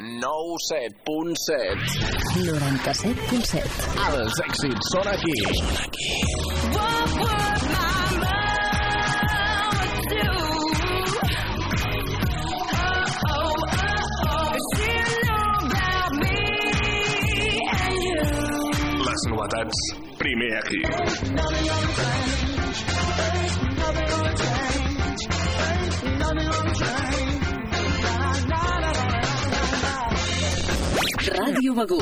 97.7 97.7 Els èxits són aquí. What would my mama do? Oh, oh, oh, oh. She know about me and you. Les novetats, primer aquí. Ràdio Begú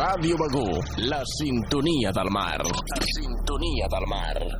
Ràdio Begú, la sintonia del mar. La sintonia del mar.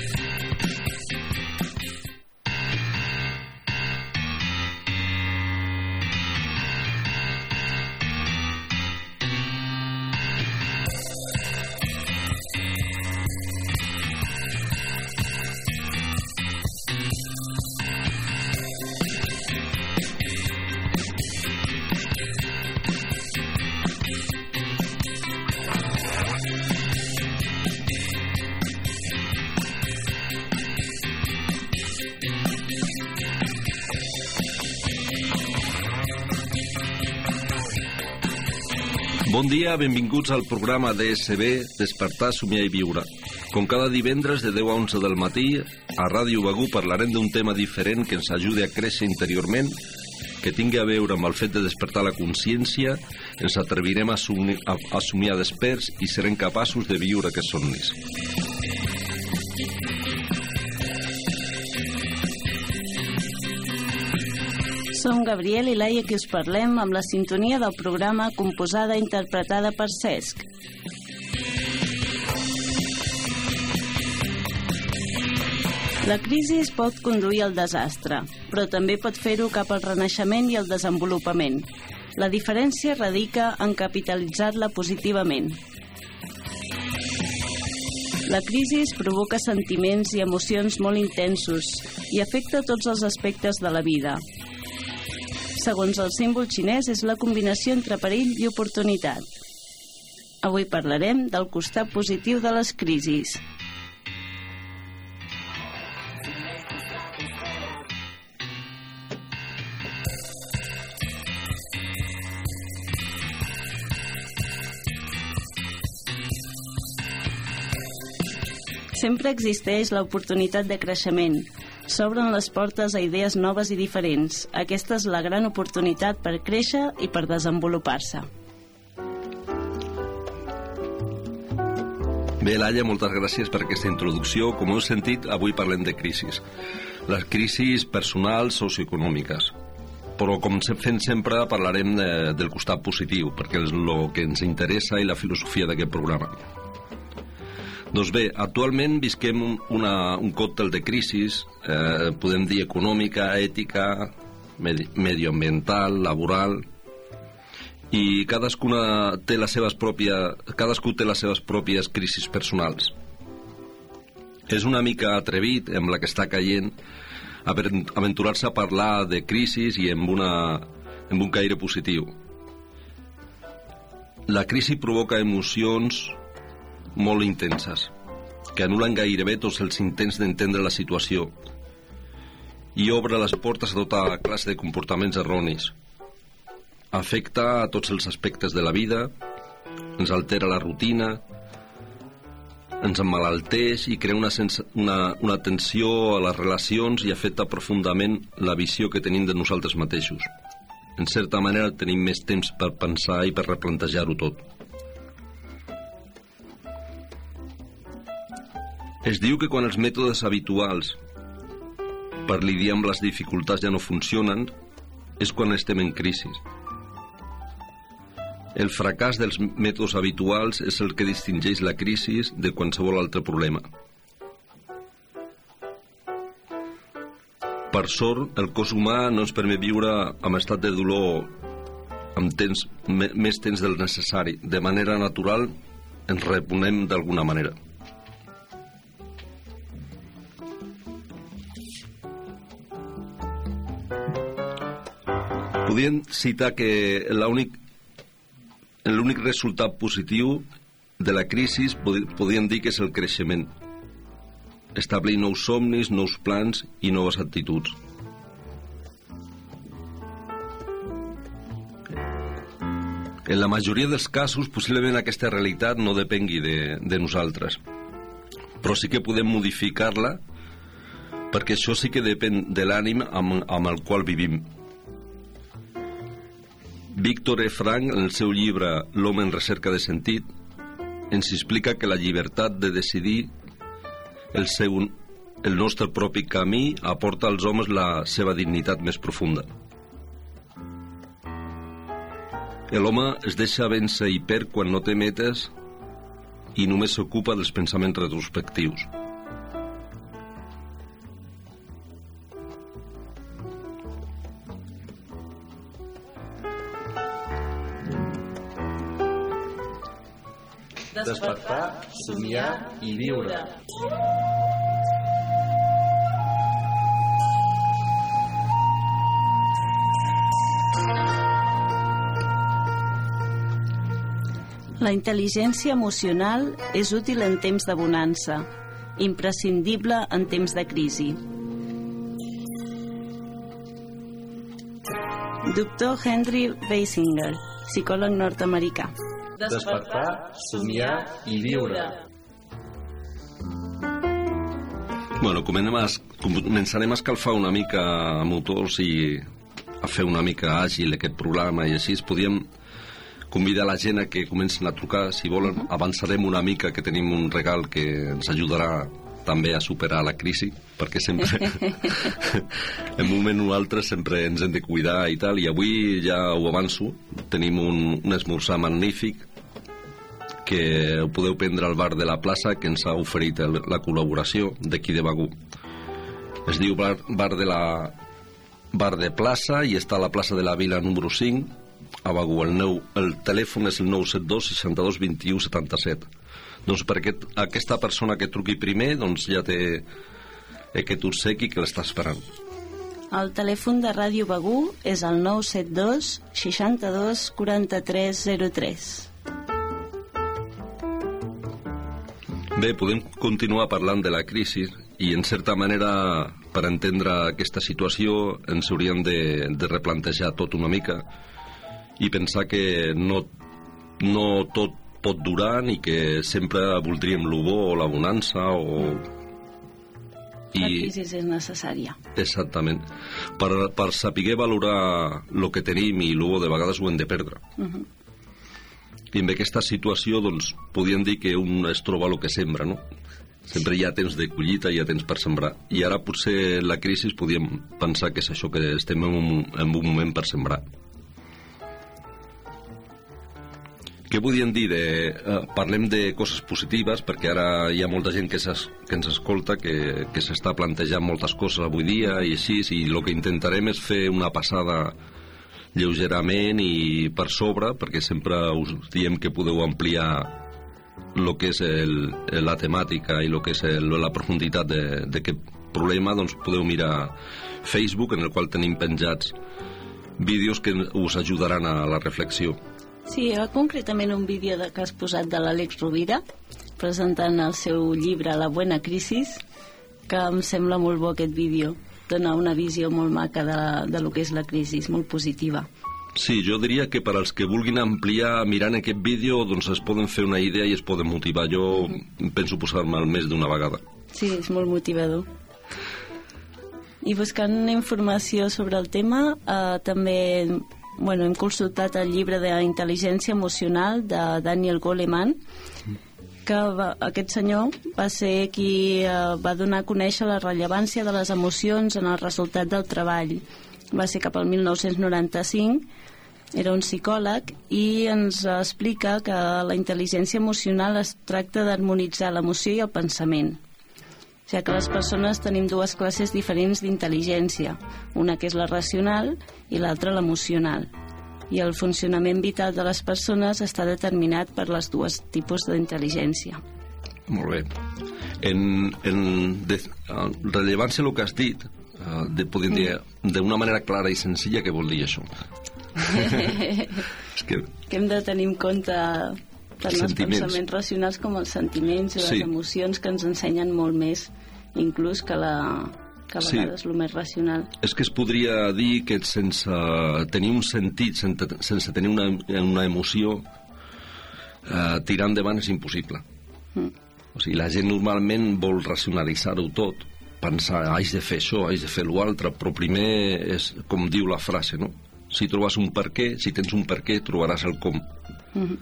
Bon dia, benvinguts al programa DSB Despertar, Somiar i Viure. Com cada divendres de 10 a 11 del matí, a Ràdio Begú parlarem d'un tema diferent que ens ajudi a créixer interiorment, que tingui a veure amb el fet de despertar la consciència, ens atrevirem a, somni a, a somiar desperts i serem capaços de viure aquests somnis. Som Gabriel i Laia que us parlem amb la sintonia del programa composada i interpretada per Cesc. La crisi es pot conduir al desastre, però també pot fer-ho cap al renaixement i al desenvolupament. La diferència radica en capitalitzar-la positivament. La crisi provoca sentiments i emocions molt intensos i afecta tots els aspectes de la vida. Segons el símbol xinès, és la combinació entre perill i oportunitat. Avui parlarem del costat positiu de les crisis. Sempre existeix l'oportunitat de creixement. S'obren les portes a idees noves i diferents. Aquesta és la gran oportunitat per créixer i per desenvolupar-se. Bé, Laia, moltes gràcies per aquesta introducció. Com heu sentit, avui parlem de crisis. Les crisis personals, socioeconòmiques. Però, com fem sempre, parlarem de, del costat positiu, perquè és el que ens interessa i la filosofia d'aquest programa. Doncs bé, actualment visquem un, una, un còctel de crisis, eh, podem dir econòmica, ètica, medi, medioambiental, laboral, i cadascuna té les seves pròpies, cadascú té les seves pròpies crisis personals. És una mica atrevit amb la que està caient aven- aventurar-se a parlar de crisis i amb, una, amb un caire positiu. La crisi provoca emocions molt intenses, que anulen gairebé tots els intents d'entendre la situació i obre les portes a tota classe de comportaments erronis. Afecta a tots els aspectes de la vida, ens altera la rutina, ens emmalalteix i crea una, una, una tensió a les relacions i afecta profundament la visió que tenim de nosaltres mateixos. En certa manera tenim més temps per pensar i per replantejar-ho tot. Es diu que quan els mètodes habituals per lidiar amb les dificultats ja no funcionen, és quan estem en crisi. El fracàs dels mètodes habituals és el que distingeix la crisi de qualsevol altre problema. Per sort, el cos humà no ens permet viure amb estat de dolor amb temps, més temps del necessari. De manera natural, ens reponem d'alguna manera. Podríem citar que l'únic resultat positiu de la crisi pod- podríem dir que és el creixement. Establir nous somnis, nous plans i noves actituds. En la majoria dels casos, possiblement aquesta realitat no depengui de, de nosaltres. Però sí que podem modificar-la perquè això sí que depèn de l'ànim amb, amb el qual vivim. Víctor E. Frank, en el seu llibre L'home en recerca de sentit, ens explica que la llibertat de decidir el, seu, el nostre propi camí aporta als homes la seva dignitat més profunda. L'home es deixa vèncer i perd quan no té metes i només s'ocupa dels pensaments retrospectius. Somiar i viure. La intel·ligència emocional és útil en temps de bonança, imprescindible en temps de crisi. Doctor Henry Basinger, psicòleg nord-americà. Despertar, somiar i viure. Bueno, a, començarem a escalfar una mica motors i a fer una mica àgil aquest programa i així podíem convidar la gent a que comencin a trucar si volen. Avançarem una mica que tenim un regal que ens ajudarà també a superar la crisi perquè sempre en un moment o altre sempre ens hem de cuidar i tal i avui ja ho avanço tenim un, un esmorzar magnífic que ho podeu prendre al bar de la plaça que ens ha oferit el, la col·laboració d'aquí de Begú. Es diu bar, bar de la bar de plaça i està a la plaça de la Vila número 5 a Begú. El, nou, el telèfon és el 972 62 21 77. Doncs per aquest, aquesta persona que truqui primer doncs ja té aquest ursequi que l'està esperant. El telèfon de Ràdio Begú és el 972 62 43 03. Bé, podem continuar parlant de la crisi i, en certa manera, per entendre aquesta situació ens hauríem de, de replantejar tot una mica i pensar que no, no tot pot durar ni que sempre voldríem lo bo o la bonança o... La crisi és necessària. Exactament. Per, per saber valorar el que tenim i el de vegades ho hem de perdre. I en aquesta situació, doncs, podríem dir que un es troba el que sembra, no? Sempre hi ha temps de collita, hi ha temps per sembrar. I ara potser la crisi podríem pensar que és això, que estem en un, en un moment per sembrar. Què podríem dir? De, eh, parlem de coses positives, perquè ara hi ha molta gent que, s'es, que ens escolta que, que s'està plantejant moltes coses avui dia i així, i el que intentarem és fer una passada lleugerament i per sobre, perquè sempre us diem que podeu ampliar el que és el, la temàtica i el que és el, la profunditat d'aquest problema, doncs podeu mirar Facebook, en el qual tenim penjats vídeos que us ajudaran a la reflexió. Sí, ha concretament un vídeo de, que has posat de l'Àlex Rovira presentant el seu llibre La Buena Crisis que em sembla molt bo aquest vídeo dona una visió molt maca de, de lo que és la crisi, molt positiva. Sí, jo diria que per als que vulguin ampliar mirant aquest vídeo doncs es poden fer una idea i es poden motivar. Jo penso posar-me al més d'una vegada. Sí, és molt motivador. I buscant informació sobre el tema, eh, també bueno, hem consultat el llibre d'intel·ligència emocional de Daniel Goleman, que va, aquest senyor va ser qui eh, va donar a conèixer la rellevància de les emocions en el resultat del treball. Va ser cap al 1995, era un psicòleg i ens explica que la intel·ligència emocional es tracta d'harmonitzar l'emoció i el pensament. sigui que les persones tenim dues classes diferents d'intel·ligència, una que és la racional i l'altra l'emocional. I el funcionament vital de les persones està determinat per les dues tipus d'intel·ligència. Molt bé. En, en de, rellevància el que has dit, eh, de, podem dir d'una manera clara i senzilla què vol dir això. És que que hem de tenir en compte tant els pensaments racionals com els sentiments i les Sí. emocions que ens ensenyen molt més, inclús que la que a Sí. vegades el més racional. és que es podria dir que sense tenir un sentit, sense, sense tenir una, una emoció, eh, tirar endavant és impossible. Mm. O sigui, la gent normalment vol racionalitzar-ho tot, pensar, haig de fer això, haig de fer l'altre, però primer és com diu la frase, no? Si trobes un per què, si tens un per què, trobaràs el com. Mhm.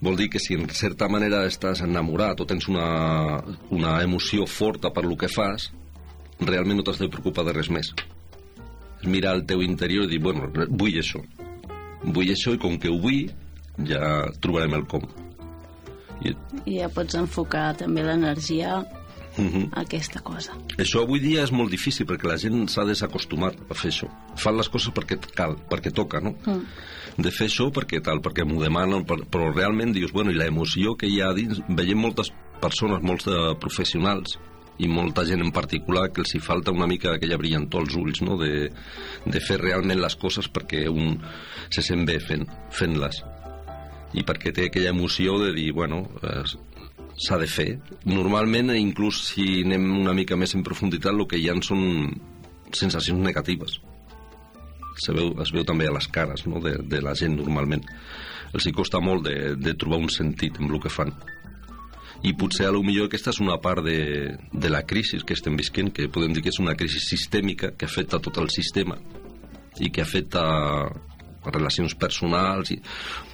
Vol dir que si en certa manera estàs enamorat o tens una, una emoció forta per lo que fas, realment no t'has de preocupar de res més. És mirar el teu interior i dir, bueno, vull això. Vull això i com que ho vull, ja trobarem el com. I, I ja pots enfocar també l'energia uh -huh. a aquesta cosa. Això avui dia és molt difícil perquè la gent s'ha desacostumat a fer això. Fan les coses perquè cal, perquè toca, no? Mm. De fer això perquè tal, perquè m'ho demanen, per- però realment dius, bueno, i la emoció que hi ha dins... Veiem moltes persones, molts de professionals, i molta gent en particular que els hi falta una mica aquella brillantor als ulls, no? De, de fer realment les coses perquè un se sent bé fent- fent-les. I perquè té aquella emoció de dir, bueno, eh, s'ha de fer. Normalment, eh, inclús si anem una mica més en profunditat, el que hi ha són sensacions negatives. Se veu, es veu també a les cares no? de, de la gent normalment. Els hi costa molt de, de trobar un sentit en el que fan. I potser a lo millor aquesta és una part de, de la crisi que estem visquent, que podem dir que és una crisi sistèmica que afecta tot el sistema i que afecta relacions personals i...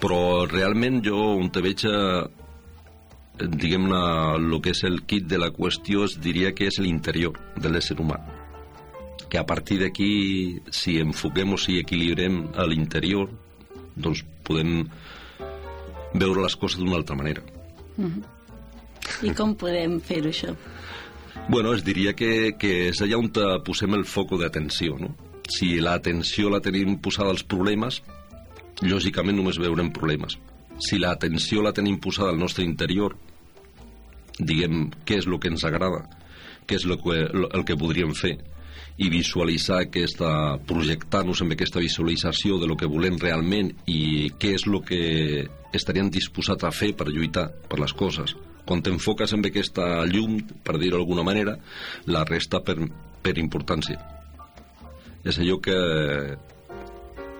però realment jo on te veig eh, diguem-ne, el que és el kit de la qüestió es diria que és l'interior de l'ésser humà. Que a partir d'aquí, si enfoquem o si equilibrem a l'interior, doncs podem veure les coses d'una altra manera. I com podem fer-ho, això? Bueno, es diria que, que és allà on te posem el foco d'atenció, no? Si l'atenció la tenim posada als problemes, lògicament només veurem problemes. Si l'atenció la tenim posada al nostre interior, diguem què és el que ens agrada, què és el que, el que podríem fer, i visualitzar aquesta, projectar-nos amb aquesta visualització de lo que volem realment i què és el que estaríem disposats a fer per lluitar per les coses. Quan t'enfoques amb aquesta llum, per dir-ho d'alguna manera, la resta per, per importància. És allò que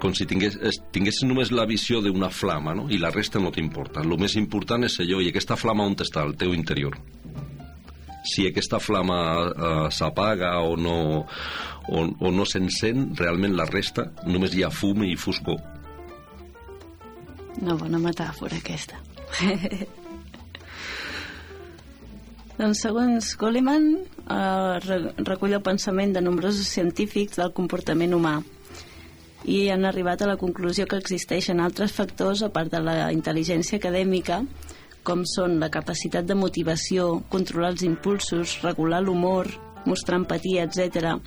com si tingués, tinguessis només la visió d'una flama, no? i la resta no t'importa. El més important és allò, i aquesta flama on està? Al teu interior si aquesta flama eh, s'apaga o no, o, o no s'encén, realment la resta només hi ha fum i foscor. Una bona metàfora, aquesta. doncs, segons Goleman, eh, re recull el pensament de nombrosos científics del comportament humà i han arribat a la conclusió que existeixen altres factors, a part de la intel·ligència acadèmica, com són la capacitat de motivació, controlar els impulsos, regular l'humor, mostrar empatia, etc.,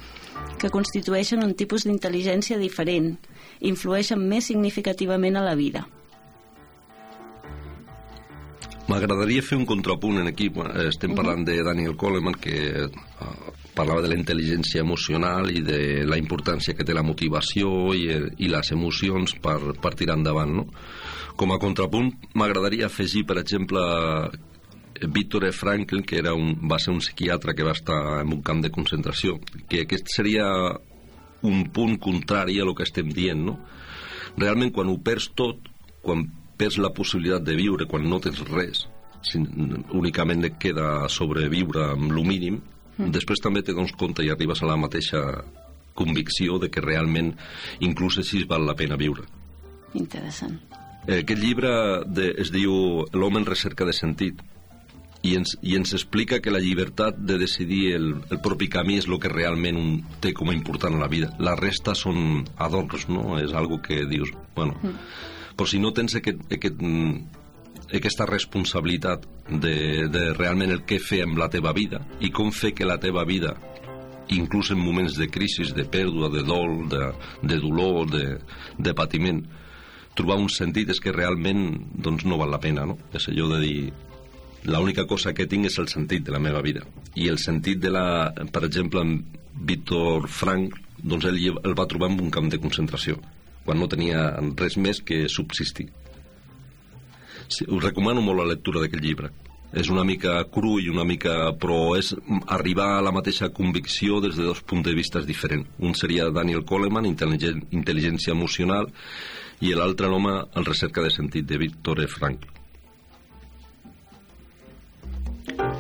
que constitueixen un tipus d'intel·ligència diferent, influeixen més significativament a la vida. M'agradaria fer un contrapunt en aquí. Bueno, Estem parlant de Daniel Coleman, que uh, parlava de la intel·ligència emocional i de la importància que té la motivació i, i les emocions per, per tirar endavant. No? Com a contrapunt, m'agradaria afegir, per exemple, Víctor E. Frankl, que era un, va ser un psiquiatre que va estar en un camp de concentració, que aquest seria un punt contrari a lo que estem dient, no? Realment, quan ho perds tot, quan perds la possibilitat de viure, quan no tens res, si únicament et queda sobreviure amb lo mínim, mm. després també te dones compte i arribes a la mateixa convicció de que realment inclús així val la pena viure. Interessant. Eh, Aquest llibre de, es diu L'home en recerca de sentit i ens, i ens explica que la llibertat de decidir el, el propi camí és el que realment un té com a important a la vida. La resta són adorns, no? És algo que dius, bueno... Mm. Però si no tens aquest, aquest, mm, aquesta responsabilitat de, de realment el que fer amb la teva vida i com fer que la teva vida inclús en moments de crisi, de pèrdua, de dol, de, de dolor, de, de patiment, trobar un sentit és que realment doncs, no val la pena, no? És allò de dir l'única cosa que tinc és el sentit de la meva vida. I el sentit de la... Per exemple, en Víctor Frank, doncs ell el va trobar en un camp de concentració, quan no tenia res més que subsistir. Sí, us recomano molt la lectura d'aquest llibre. És una mica cru i una mica... però és arribar a la mateixa convicció des de dos punts de vista diferents. Un seria Daniel Coleman, intel·ligència emocional, i l'altre l'home, el recerca de sentit, de Víctor E.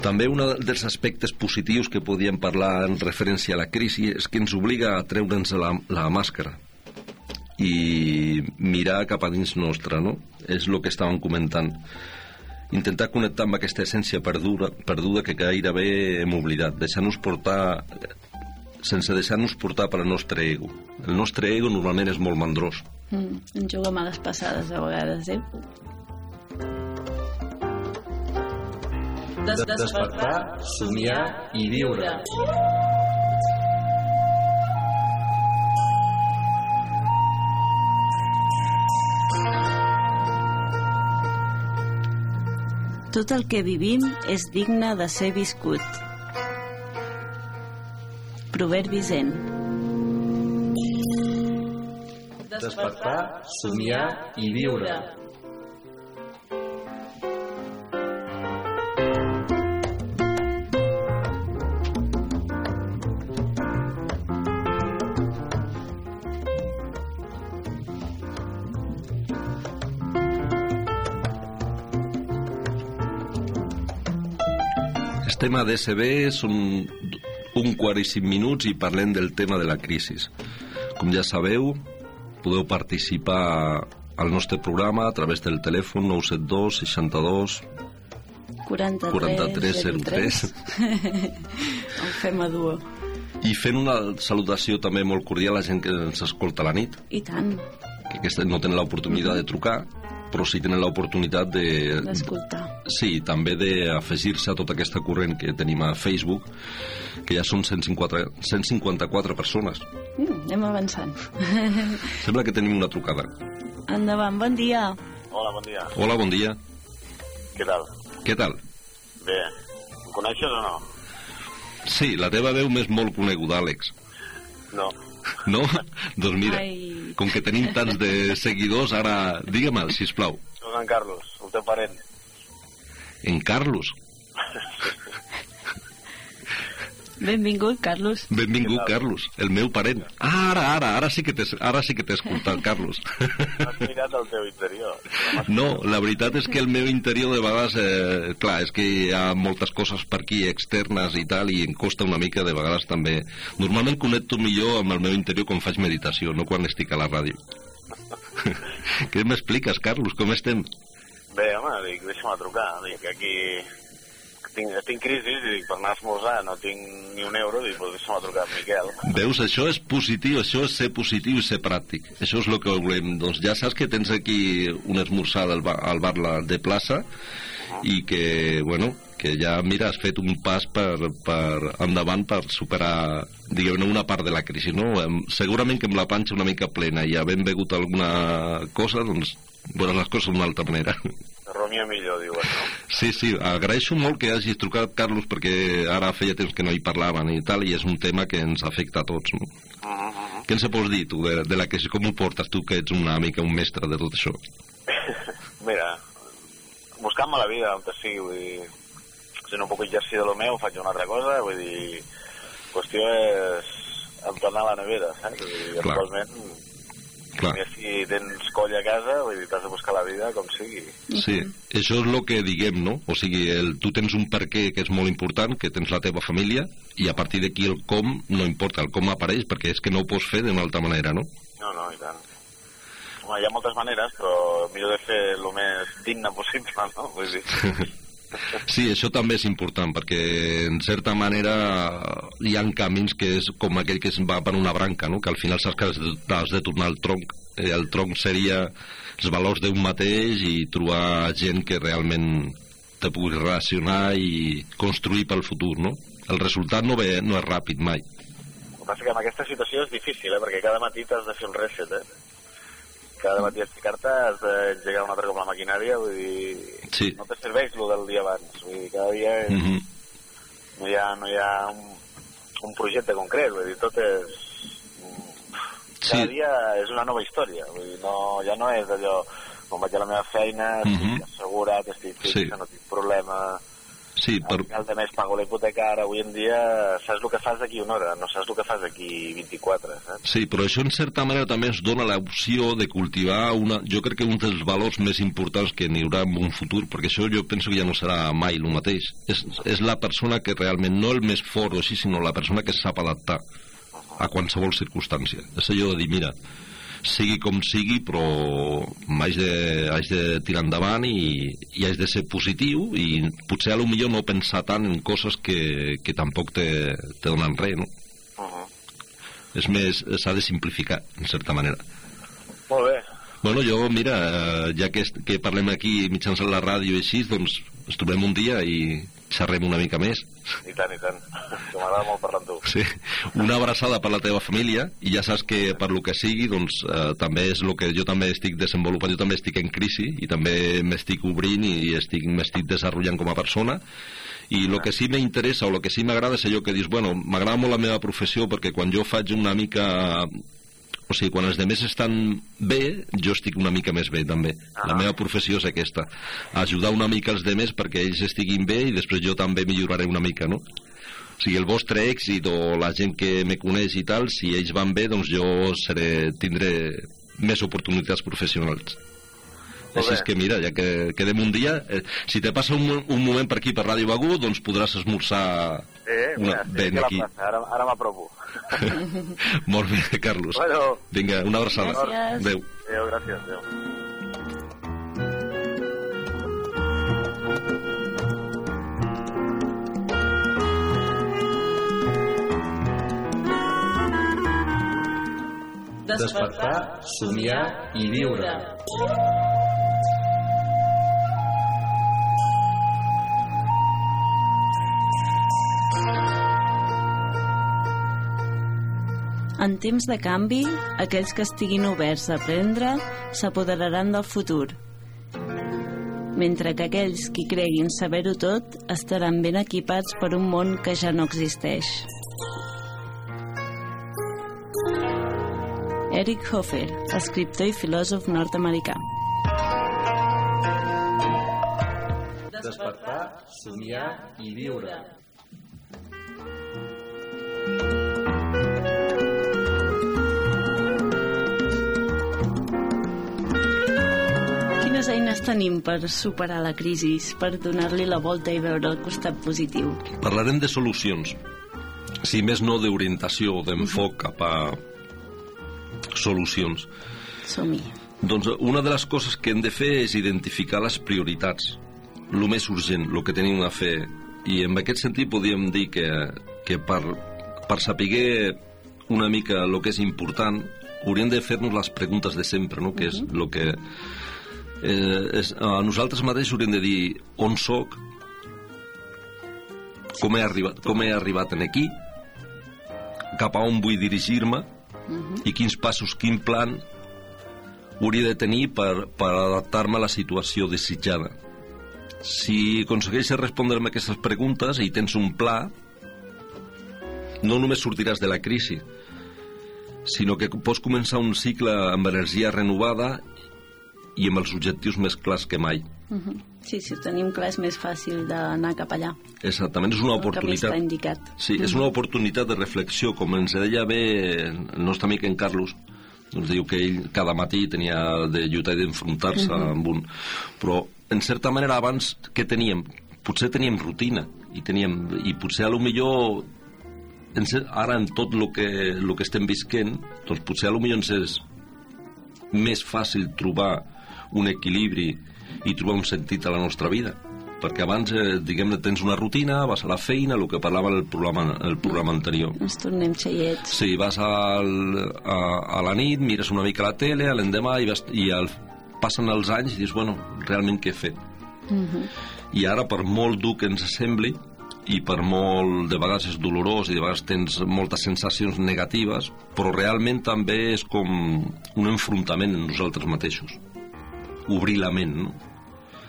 També un dels aspectes positius que podíem parlar en referència a la crisi és que ens obliga a treure'ns la, la màscara i mirar cap a dins nostre, no? És el que estàvem comentant. Intentar connectar amb aquesta essència perduda, perduda que gairebé hem oblidat, deixar-nos portar sense deixar-nos portar per al nostre ego. El nostre ego normalment és molt mandrós. Mm, en juga males passades a vegades, eh? Des despertar, somiar i viure. Tot el que vivim és digne de ser viscut. Proverbi zen. Despertar, somiar i viure. Estem a DSB, són un quart i cinc minuts i parlem del tema de la crisi. Com ja sabeu, podeu participar al nostre programa a través del telèfon 972 62 43, 4303 El fem a duo. i fent una salutació també molt cordial a la gent que ens escolta a la nit, I tant, que no tenen l'oportunitat de trucar, però sí tenen l'oportunitat de, d'escoltar. Sí, també d'afegir-se a tota aquesta corrent que tenim a Facebook, que ja són 154, 154 persones. Mm, anem avançant. Sembla que tenim una trucada. Endavant, bon dia. Hola, bon dia. Hola, bon dia. Què tal? Què tal? Bé, em coneixes o no? Sí, la teva veu m'és molt coneguda, Àlex. No. No? doncs mira, Ai. com que tenim tants de seguidors, ara digue'm, sisplau. Soc en Carlos, el teu parent. En Carlos. Benvingut, Carlos. Benvingut? Carlos, el meu parent. Ah, ara, ara, ara sí que t'he ara sí que t'he escoltat, Carlos. No has mirat el teu interior. No, la veritat és que el meu interior de vegades, eh, clar, és que hi ha moltes coses per aquí externes i tal, i em costa una mica de vegades també. Normalment connecto millor amb el meu interior quan faig meditació, no quan estic a la ràdio. Què m'expliques, Carlos? Com estem? Bé, home, dic, deixa'm trucar. Dic, aquí tinc, tinc crisi i dic, per anar a esmorzar no tinc ni un euro, dic, pues deixa'm trucar amb Miquel. Veus, això és positiu, això és ser positiu i ser pràctic. Això és el que volem. Doncs ja saps que tens aquí una esmorzada al bar, al bar la, de plaça i que, bueno, que ja, mira, has fet un pas per, per endavant per superar, diguem una part de la crisi, no? Segurament que amb la panxa una mica plena i havent begut alguna cosa, doncs, veuràs les coses d'una altra manera. Romia millor, diuen, no? Sí, sí, agraeixo molt que hagis trucat, Carlos, perquè ara feia temps que no hi parlaven i tal, i és un tema que ens afecta a tots, no? Uh -huh. Què ens pots dir, tu, de, de la crisi? Com ho portes, tu, que ets una mica un mestre de tot això? Mira, buscant-me la vida on sigui, vull dir, si no puc exercir de lo meu, faig una altra cosa, vull dir, qüestió és emplenar la nevera, saps? Dir, Clar. actualment, Clar, més si tens coll a casa, vull dir, t'has de buscar la vida com sigui. sí, això és el que diguem, no? O sigui, el, tu tens un per què que és molt important, que tens la teva família, i a partir d'aquí el com no importa, el com apareix, perquè és que no ho pots fer d'una altra manera, no? No, no, i tant. Home, hi ha moltes maneres, però millor de fer el més digne possible, no? Vull dir, Sí, això també és important, perquè en certa manera hi ha camins que és com aquell que es va per una branca, no? que al final saps que has de, has de tornar al tronc Eh, el tronc seria els valors d'un mateix i trobar gent que realment te pugui relacionar i construir pel futur, no? El resultat no, ve, no és ràpid mai. El que passa que en aquesta situació és difícil, eh? perquè cada matí t'has de fer un reset, eh? Cada matí a ficar-te has d'engegar un altre cop la maquinària, vull dir... Sí. No te serveix el del dia abans, vull dir, cada dia és... Mm -hmm. no hi ha, no hi ha un, un projecte concret, vull dir, tot és... Cada Sí. dia és una nova història, vull dir, no, ja no és allò, quan vaig a la meva feina, estic Mhm. assegurat, estic fix, Sí. no tinc problema, Sí, per, al de mes pago la hipoteca, ara avui en dia saps el que fas d'aquí una hora, no saps el que fas d'aquí 24, saps? Sí, però això en certa manera també ens dona l'opció de cultivar una... Jo crec que un dels valors més importants que n'hi haurà en un futur, perquè això jo penso que ja no serà mai el mateix. És, és la persona que realment, no el més fort o així, sinó la persona que sap adaptar a qualsevol circumstància. És allò de dir, mira, sigui com sigui, però m'haig de, haig de tirar endavant i, i haig de ser positiu i potser a lo millor no pensar tant en coses que, que tampoc te, te donen res, no? Uh -huh. És més, s'ha de simplificar, en certa manera. Molt bé, Bueno, jo, mira, eh, ja que, que parlem aquí mitjançant la ràdio i així, doncs ens trobem un dia i xerrem una mica més. i tant, i tant. Que m'agrada molt parlar amb tu. Sí. Una abraçada per la teva família i ja saps que per lo que sigui, doncs eh, també és el que jo també estic desenvolupant, jo també estic en crisi i també m'estic obrint i estic m'estic desenvolupant com a persona i el que sí m'interessa o el que sí m'agrada és allò que dius, bueno, m'agrada molt la meva professió perquè quan jo faig una mica o sigui, quan els demés estan bé, jo estic una mica més bé també. La Ah. meva professió és aquesta, ajudar una mica els demés perquè ells estiguin bé i després jo també milloraré una mica, no? O sigui, el vostre èxit o la gent que me coneix i tal, si ells van bé, doncs jo seré, tindré més oportunitats professionals. Molt Així és que mira, ja que quedem un dia, eh, si te passa un, un moment per aquí per Ràdio Begú, doncs podràs esmorzar Eh, una, mira, ben sí, aquí. la plaça, ara, ara m'apropo. Molt bé, Carlos. Bueno, Vinga, una abraçada. Gràcies. Adéu. adéu, gràcies, adéu. Despertar, somiar i viure. En temps de canvi, aquells que estiguin oberts a aprendre s'apoderaran del futur, mentre que aquells qui creguin saber-ho tot estaran ben equipats per un món que ja no existeix. Eric Hofer, escriptor i filòsof nord-americà. Despertar, somiar i viure. Tenim per superar la crisi, per donar-li la volta i veure el costat positiu? Parlarem de solucions. Si més no d'orientació, d'enfoc cap a solucions. Som-hi. Doncs una de les coses que hem de fer és identificar les prioritats, el més urgent, el que tenim a fer. I en aquest sentit podríem dir que, que per, per saber una mica el que és important, hauríem de fer-nos les preguntes de sempre, no? que és el que... Eh, és, a nosaltres mateixos hauríem de dir on sóc, com he arribat, com he arribat en aquí, cap a on vull dirigir-me i quins passos, quin plan hauria de tenir per, per adaptar-me a la situació desitjada. Si aconsegueixes respondre-me aquestes preguntes i tens un pla, no només sortiràs de la crisi, sinó que pots començar un cicle amb energia renovada i amb els objectius més clars que mai. Mhm. Sí, si ho tenim clar és més fàcil d'anar cap allà. Exactament, és una El oportunitat. està indicat. Sí, és una oportunitat de reflexió, com ens deia bé el nostre amic en Carlos, ens diu que ell cada matí tenia de lluitar i d'enfrontar-se amb un... Però, en certa manera, abans què teníem? Potser teníem rutina, i, teníem, i potser a lo millor ara en tot el que, lo que estem visquent, doncs potser a lo millor ens és més fàcil trobar un equilibri i trobar un sentit a la nostra vida. perquè abans, eh, diguem-ne, tens una rutina, vas a la feina, el que parlava el programa, el programa anterior. Ens tornem xeiets. Sí, vas al, a, a la nit, mires una mica la tele, l'endemà i, vas, i el, passen els anys i dius, bueno, realment què he fet? I ara, per molt dur que ens sembli, i per molt, de vegades és dolorós i de vegades tens moltes sensacions negatives, però realment també és com un enfrontament en nosaltres mateixos. Obrir la ment, no?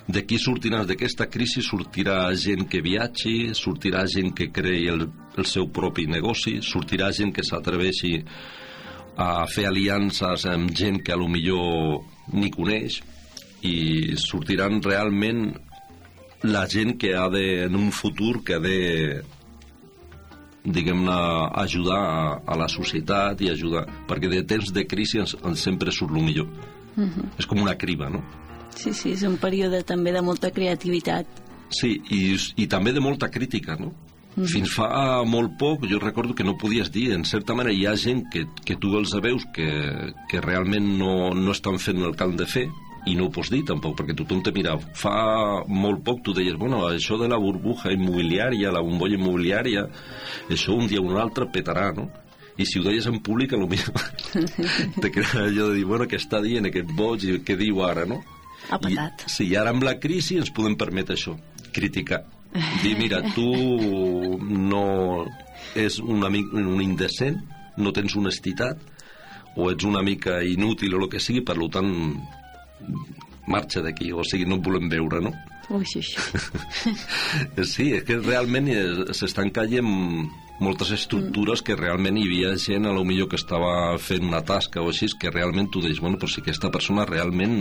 D'aquí sortirà, d'aquesta crisi sortirà gent que viatgi, sortirà gent que creï el, el seu propi negoci, sortirà gent que s'atreveixi a fer aliances amb gent que a lo millor ni coneix i sortiran realment la gent que ha de, en un futur, que ha de diguem-ne, ajudar a, a la societat i ajudar, perquè de temps de crisi ens sempre surt el millor. És com una criba, no? Sí, sí, és un període també de molta creativitat. Sí, i, i també de molta crítica, no? Fins fa molt poc jo recordo que no podies dir, en certa manera hi ha gent que, que tu els veus que, que realment no, no estan fent el que han de fer i no ho pots dir tampoc, perquè tothom te mira. Fa molt poc tu deies, bueno, això de la burbuja immobiliària, la bombolla immobiliària, això un dia o un altre petarà, no? I si ho deies en públic, a lo millor te queda allò de dir, bueno, què està dient aquest boig i què diu ara, no? Ha patat. I, sí, i ara amb la crisi ens podem permetre això, criticar. Dir, mira, tu no és un, amic, un indecent, no tens honestitat, o ets una mica inútil o el que sigui, per tant, marxa d'aquí, o sigui, no et volem veure, no? Ui, sí, sí. Sí, és que realment eh, s'estan caient moltes estructures que realment hi havia gent a lo millor que estava fent una tasca o així, que realment tu deies, bueno, però si aquesta persona realment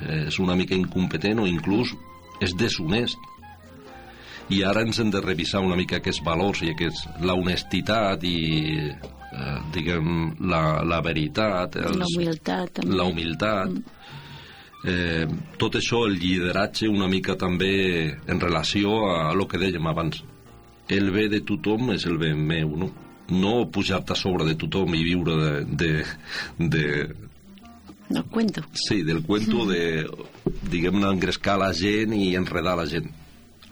eh, és una mica incompetent o inclús és deshonest. I ara ens hem de revisar una mica aquests valors i aquests, la honestitat i eh, diguem la, la veritat els, La humilitat, també. la humilitat eh, tot això, el lideratge una mica també en relació a lo que dèiem abans el bé de tothom és el bé meu no, no pujar-te a sobre de tothom i viure de, de, de, No cuento. Sí, del cuento de, diguem-ne, engrescar la gent i enredar la gent.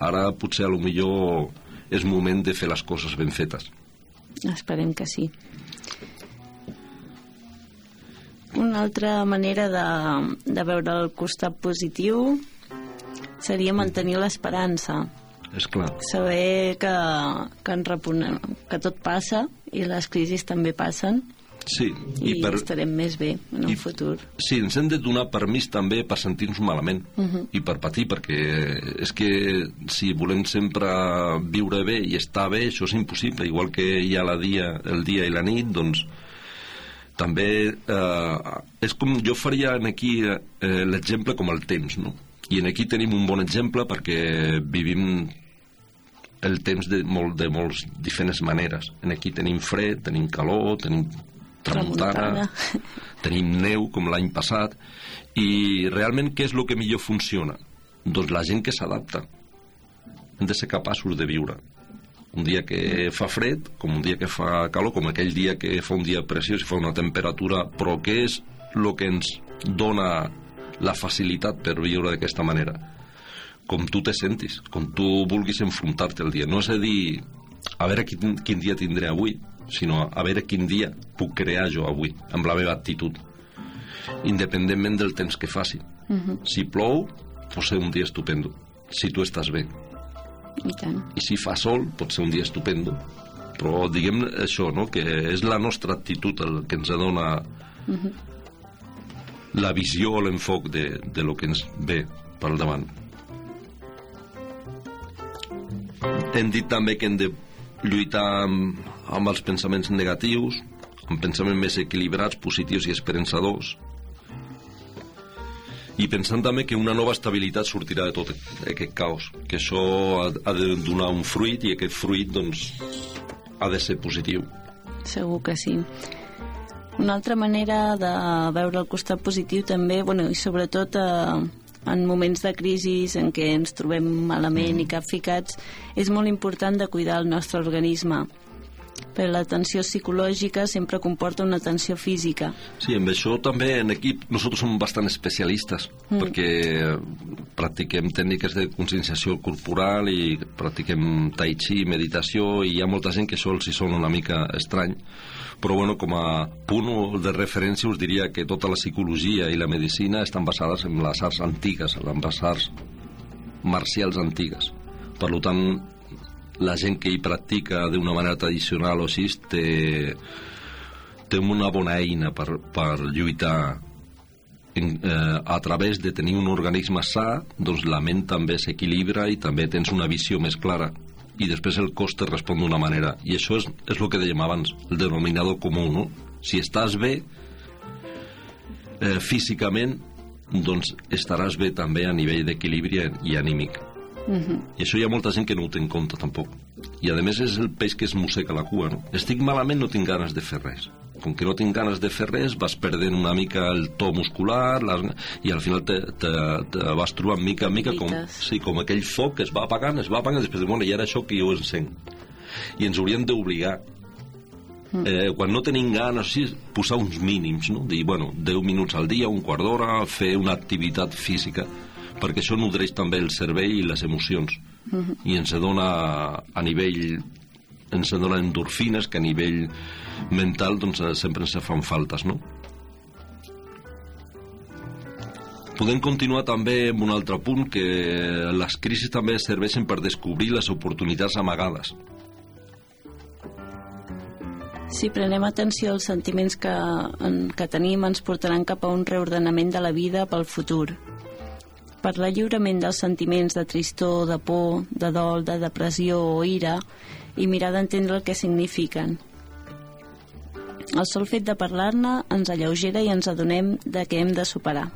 Ara potser a lo millor és moment de fer les coses ben fetes. Esperem que sí. Una altra manera de, de veure el costat positiu seria mantenir l'esperança. És clar. Saber que, que, en reponem, que tot passa i les crisis també passen Sí, i, per... estarem més bé en el i- futur. Sí, ens hem de donar permís també per sentir-nos malament i per patir, perquè és que si volem sempre viure bé i estar bé, això és impossible. Igual que hi ha la dia, el dia i la nit, doncs també eh, és com jo faria en aquí eh, l'exemple com el temps, no? I en aquí tenim un bon exemple perquè vivim el temps de, molt, de molts diferents maneres. En aquí tenim fred, tenim calor, tenim tramuntana, tenim neu, com l'any passat, i realment què és el que millor funciona? Doncs la gent que s'adapta. Hem de ser capaços de viure. Un dia que fa fred, com un dia que fa calor, com aquell dia que fa un dia preciós i fa una temperatura, però què és el que ens dona la facilitat per viure d'aquesta manera? Com tu te sentis, com tu vulguis enfrontar-te el dia. No és a dir, a veure quin, quin dia tindré avui, sinó a veure quin dia puc crear jo avui, amb la meva actitud independentment del temps que faci. Si plou, pot ser un dia estupendo. Si tu estàs bé. I tant. i si fa sol, pot ser un dia estupendo. Però diguem això, no? que és la nostra actitud el que ens dona la visió o l'enfoc de, de lo que ens ve per davant hem dit també que hem de lluitar amb, amb els pensaments negatius amb pensaments més equilibrats, positius i esperançadors i pensant també que una nova estabilitat sortirà de tot aquest caos, que això ha, ha de donar un fruit i aquest fruit doncs, ha de ser positiu. Segur que sí. Una altra manera de veure el costat positiu també, bueno, i sobretot eh, en moments de crisi en què ens trobem malament i capficats, és molt important de cuidar el nostre organisme. Però l'atenció psicològica sempre comporta una atenció física. Sí, amb això també en equip nosaltres som bastant especialistes mm. perquè practiquem tècniques de conscienciació corporal i practiquem tai chi, meditació i hi ha molta gent que això els hi sona una mica estrany però bueno, com a punt de referència us diria que tota la psicologia i la medicina estan basades en les arts antigues, en les arts marcials antigues. Per tant, la gent que hi practica d'una manera tradicional o així té, té una bona eina per, per lluitar en, eh, a través de tenir un organisme sa, doncs la ment també s'equilibra i també tens una visió més clara. I després el cos te respon d'una manera. I això és, és el que dèiem abans el denominador comú, no? si estàs bé eh, físicament doncs estaràs bé també a nivell d'equilibri i anímic Uh -huh. i això hi ha molta gent que no ho té en compte tampoc i a més és el peix que es mossega la cua no? estic malament, no tinc ganes de fer res com que no tinc ganes de fer res vas perdent una mica el to muscular les... i al final te, te, te vas trobant mica en mica com, sí, com aquell foc que es va apagant, es va apagant i després, bueno, i ara això que jo encenc i ens haurien d'obligar eh, quan no tenim ganes així, posar uns mínims no? dir, bueno, 10 minuts al dia, un quart d'hora fer una activitat física perquè això nodreix també el cervell i les emocions i ens dona a nivell ens dona endorfines que a nivell mental doncs, eh, sempre ens fan faltes no? Podem continuar també amb un altre punt que les crisis també serveixen per descobrir les oportunitats amagades Si prenem atenció als sentiments que, que tenim ens portaran cap a un reordenament de la vida pel futur. Parlar lliurement dels sentiments de tristor, de por, de dol, de depressió o ira i mirar d'entendre el que signifiquen. El sol fet de parlar-ne ens alleugera i ens adonem de què hem de superar.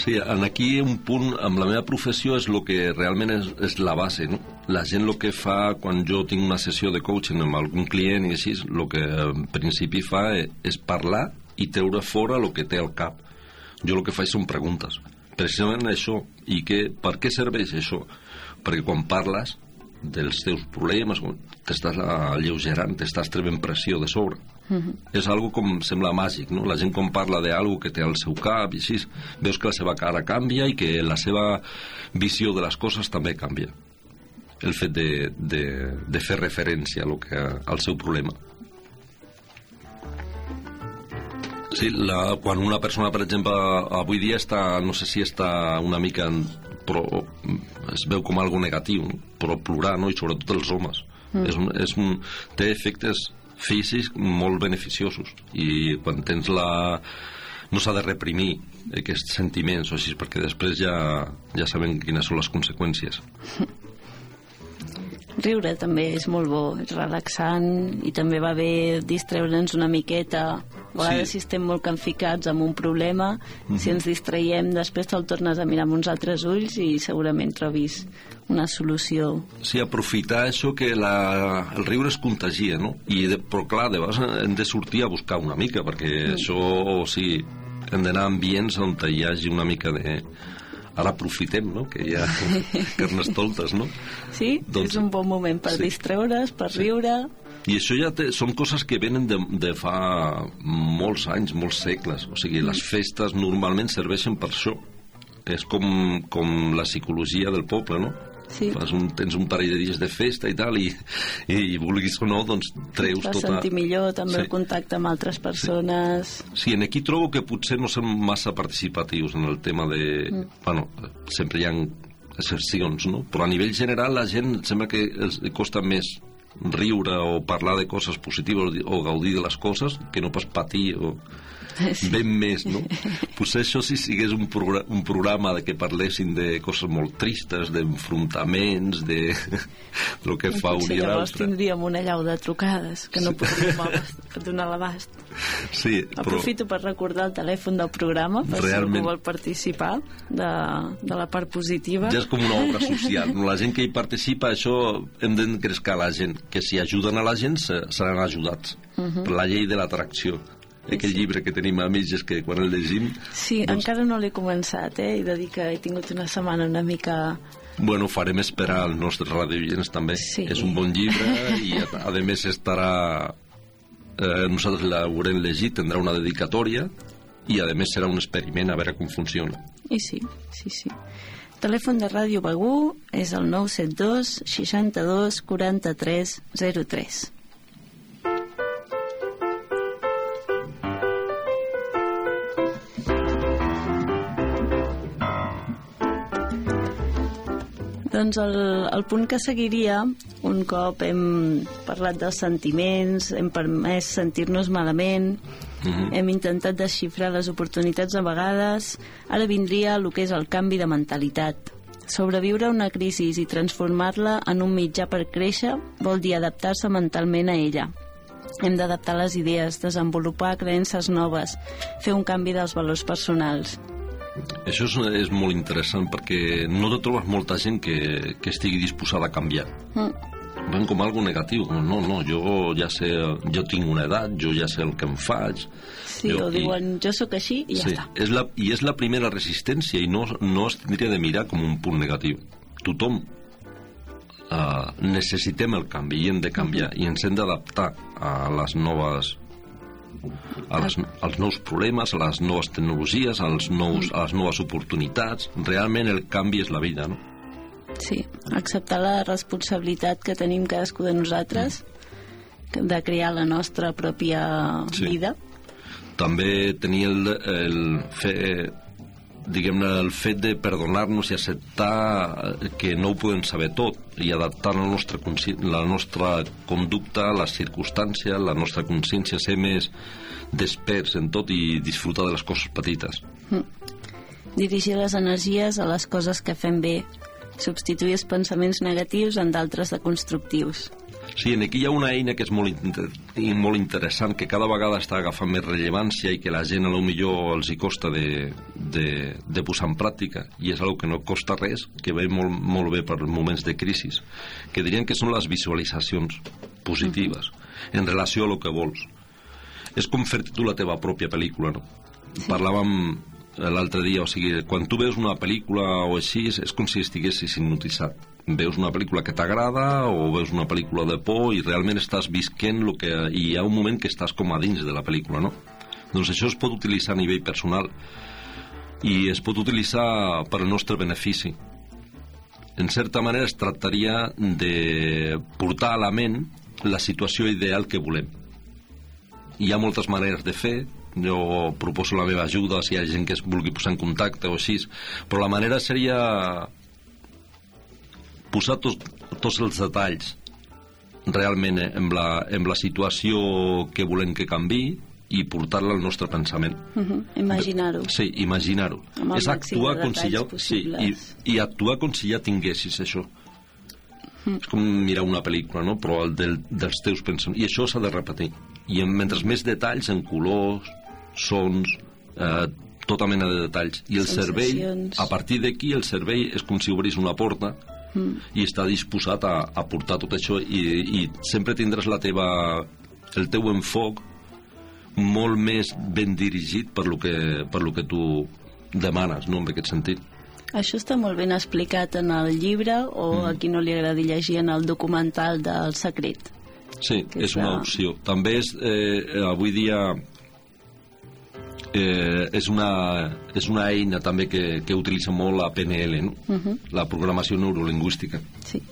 Sí, en aquí un punt, amb la meva professió, és el que realment és, és la base, no? La gent el que fa quan jo tinc una sessió de coaching amb algun client i així, el que en principi fa és, és parlar i treure fora el que té al cap. Jo el que faig són preguntes. Precisament això. I que, per què serveix això? Perquè quan parles dels teus problemes, t'estàs alleugerant, t'estàs trevent pressió de sobre. És algo com sembla màgic, no? La gent quan parla d'algo que té al seu cap i així, veus que la seva cara canvia i que la seva visió de les coses també canvia. El fet de, de, de fer referència a lo que, al seu problema. Sí, la, quan una persona, per exemple, avui dia està, no sé si està una mica en, però es veu com algo negatiu, no? però plorar, no? i sobretot els homes. Mm. És un, és un, té efectes físics molt beneficiosos i quan tens la no s'ha de reprimir aquests sentiments o així, perquè després ja, ja sabem quines són les conseqüències. Riure també és molt bo, és relaxant i també va bé distreure'ns una miqueta. A vegades Sí. si estem molt canficats amb un problema, si ens distraiem, després te'l tornes a mirar amb uns altres ulls i segurament trobis una solució. Sí, aprofitar això que la, el riure es contagia, no? I de, però clar, de vegades hem de sortir a buscar una mica, perquè mm. això, o sigui, hem d'anar a ambients on hi hagi una mica de... Ara aprofitem, no?, que hi ha carnestoltes, no? Sí? Doncs- és un bon moment per sí. distreure's, per riure... I això ja té, són coses que venen de, de fa molts anys, molts segles. O sigui, les festes normalment serveixen per això. És com, com la psicologia del poble, no? Sí. Fas un, tens un parell de dies de festa i tal, i, i, i vulguis o no, doncs treus Vas tota... sentir millor també Sí. el contacte amb altres persones. Sí, en aquí trobo que potser no som massa participatius en el tema de... Mm. Bueno, sempre hi ha excepcions, no? Però a nivell general la gent sembla que els costa més riure o parlar de coses positives o gaudir de les coses que no pas patir o Sí. ben més, no? Potser això si sigués un, programa, un programa de que parlessin de coses molt tristes, d'enfrontaments, de lo que fa un i llavors tindríem una llau de trucades que no podríem abast- donar l'abast. Sí, però... Aprofito per recordar el telèfon del programa per si Realment. algú vol participar de, de la part positiva. Ja és com una obra social. No? La gent que hi participa, això hem d'engrescar la gent, que si ajuden a la gent se- seran ajudats per la llei de l'atracció. aquell llibre que tenim a mitges que quan el llegim Sí, Doncs- encara no l'he començat, eh? He de dir que he tingut una setmana una mica... Bueno, farem esperar als nostres radioients també. Sí. És un bon llibre i a, a més estarà... Eh, nosaltres l'haurem llegit, tindrà una dedicatòria i a més serà un experiment a veure com funciona. I sí, sí, sí. Telèfon de Ràdio Begú és el 972 62 43 03. Doncs el, el punt que seguiria, un cop hem parlat dels sentiments, hem permès sentir-nos malament, Mhm. hem intentat desxifrar les oportunitats a vegades, ara vindria el que és el canvi de mentalitat. Sobreviure a una crisi i transformar-la en un mitjà per créixer vol dir adaptar-se mentalment a ella. Hem d'adaptar les idees, desenvolupar creences noves, fer un canvi dels valors personals. Això és, és molt interessant perquè no te trobes molta gent que, que estigui disposada a canviar. Mm. Ven com algo negatiu. com, No, no, jo ja sé, jo tinc una edat, jo ja sé el que em faig. Sí, Jo- o diuen, jo sóc així i ja sí, està. és la, i és la primera resistència i no, no es tindria de mirar com un punt negatiu. Tothom uh, necessitem el canvi i hem de canviar i ens hem d'adaptar a les noves a les, als nous problemes, a les noves tecnologies, als nous, a les noves oportunitats. Realment el canvi és la vida, no? Sí, acceptar la responsabilitat que tenim cadascú de nosaltres de crear la nostra pròpia Sí. vida. també tenir el, el fer diguem-ne, el fet de perdonar-nos i acceptar que no ho podem saber tot i adaptar la nostra, la nostra conducta a les circumstàncies, la nostra consciència, ser més desperts en tot i disfrutar de les coses petites. Dirigir les energies a les coses que fem bé. Substituir els pensaments negatius en d'altres de constructius. Sí, en aquí hi ha una eina que és molt, inter molt interessant, que cada vegada està agafant més rellevància i que la gent a lo millor els hi costa de, de, de posar en pràctica, i és algo que no costa res, que ve molt, molt bé per moments de crisi, que dirien que són les visualitzacions positives en relació a lo que vols. És com fer-te tu la teva pròpia pel·lícula, no? Sí. Parlàvem l'altre dia, o sigui, quan tu veus una pel·lícula o així, és com si estiguessis hipnotitzat. Veus una pel·lícula que t'agrada o veus una pel·lícula de por i realment estàs visquent lo que... i hi ha un moment que estàs com a dins de la pel·lícula, no? Doncs això es pot utilitzar a nivell personal i es pot utilitzar per al nostre benefici. En certa manera es tractaria de portar a la ment la situació ideal que volem. Hi ha moltes maneres de fer, jo proposo la meva ajuda si hi ha gent que es vulgui posar en contacte o així, però la manera seria posar tots, tots els detalls realment eh, en la, en la situació que volem que canvi i portar-la al nostre pensament. Uh -huh. Imaginar-ho. Sí, imaginar-ho. Amb És actuar com si ja, sí, i, i actuar com si ja tinguessis això. És com mirar una pel·lícula, no? però el del, dels teus pensaments. I això s'ha de repetir. I en, mentre més detalls, en colors, sons, eh, tota mena de detalls. I el cervell, a partir d'aquí, el cervell és com si obrís una porta Mm. i està disposat a, a portar tot això i, i sempre tindràs la teva, el teu enfoc molt més ben dirigit per lo que, per lo que tu demanes, no?, en aquest sentit. Això està molt ben explicat en el llibre o a qui no li agradi llegir en el documental del secret. Sí, Que és una opció. També és, eh, avui dia eh, és, una, és una eina també que, que utilitza molt la PNL, no? Uh -huh. la programació neurolingüística, Sí.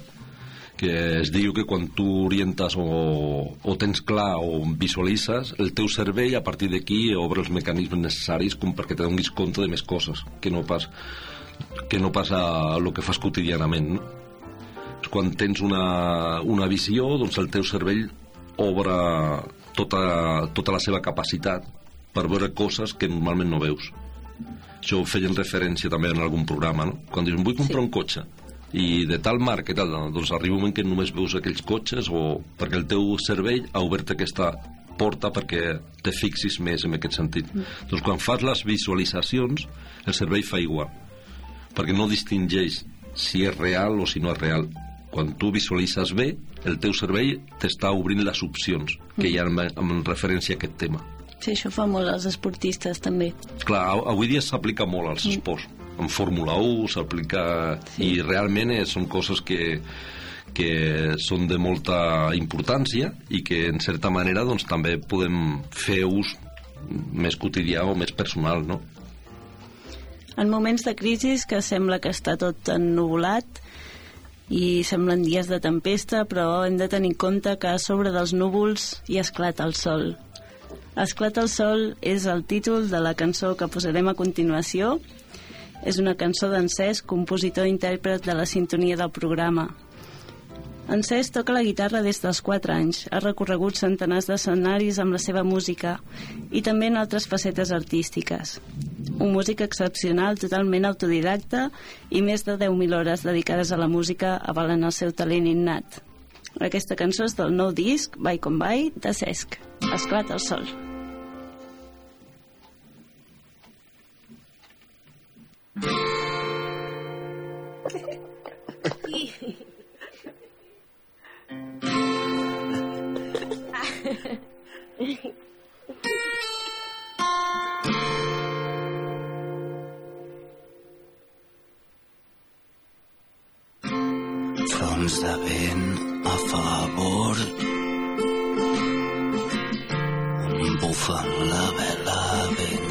que es diu que quan tu orientes o, o tens clar o visualitzes, el teu cervell a partir d'aquí obre els mecanismes necessaris com perquè te donis compte de més coses que no pas que no passa el que fas quotidianament no? quan tens una, una visió doncs el teu cervell obre tota, tota la seva capacitat per veure coses que normalment no veus això ho feien referència també en algun programa no? quan dius vull comprar Sí. un cotxe i de tal marca tal, doncs arriba un moment que només veus aquells cotxes o perquè el teu cervell ha obert aquesta porta perquè te fixis més en aquest sentit. Mm. Doncs quan fas les visualitzacions, el cervell fa igual, perquè no distingeix si és real o si no és real. Quan tu visualitzes bé, el teu cervell t'està obrint les opcions que hi ha en, en referència a aquest tema. Sí, això fa molt als esportistes, també. Clar, avui dia s'aplica molt als esports. En Fórmula 1 s'aplica... I realment eh, són coses que, que són de molta importància i que, en certa manera, doncs, també podem fer ús més quotidià o més personal, no? En moments de crisi que sembla que està tot ennuvolat i semblen dies de tempesta, però hem de tenir en compte que a sobre dels núvols hi esclata el sol. Esclata el sol és el títol de la cançó que posarem a continuació. És una cançó d'en Cesc, compositor i intèrpret de la sintonia del programa. En Cesc toca la guitarra des dels 4 anys, ha recorregut centenars d'escenaris amb la seva música i també en altres facetes artístiques. Un músic excepcional, totalment autodidacta i més de 10.000 hores dedicades a la música avalen el seu talent innat. Aquesta cançó és del nou disc, Vai com vai, de Cesc. Esclata el sol. Fronts de vent a favor. Bufen la vela ben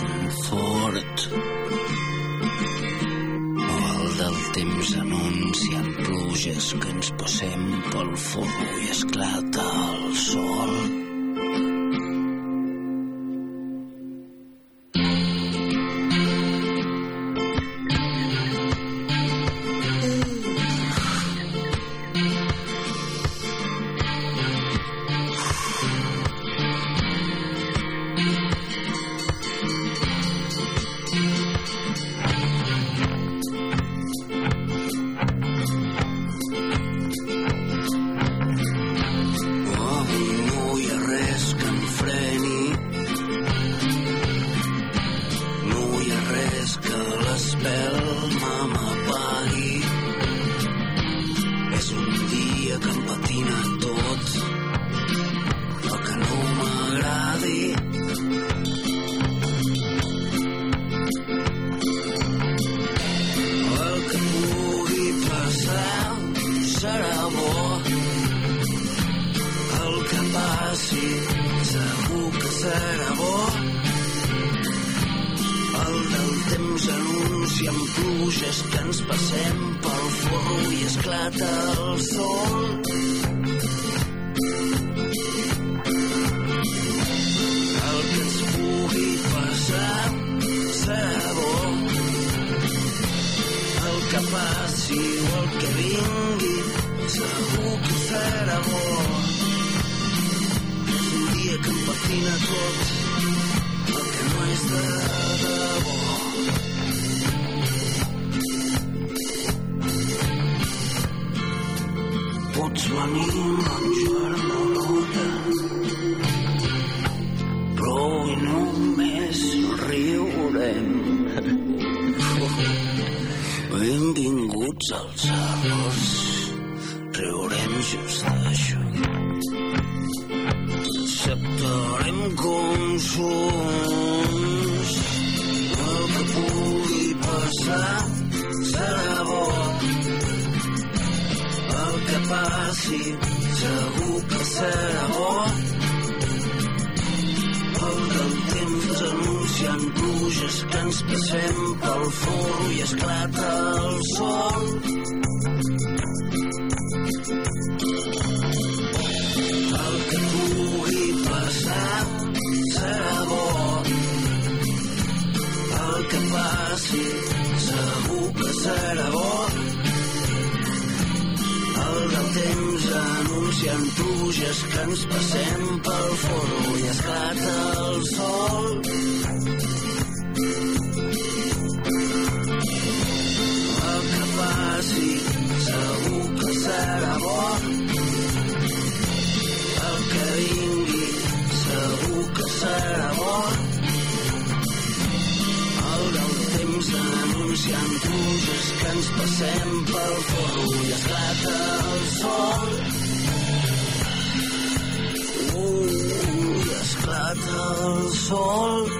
temps anunciant pluges que ens passem pel forro i esclata el sol bo. El que passi segur que serà bo. El del temps anunciant pluges que ens passem pel forro i esclata el sol. Serà bo. El del temps anunciant pluges que ens passem pel forro i esclata el sol. El que passi segur que serà bo. El que vingui segur que serà bo. Temps anunciant pluges que ens passem pel forro i esclata el sol. Uh, i esclata el sol.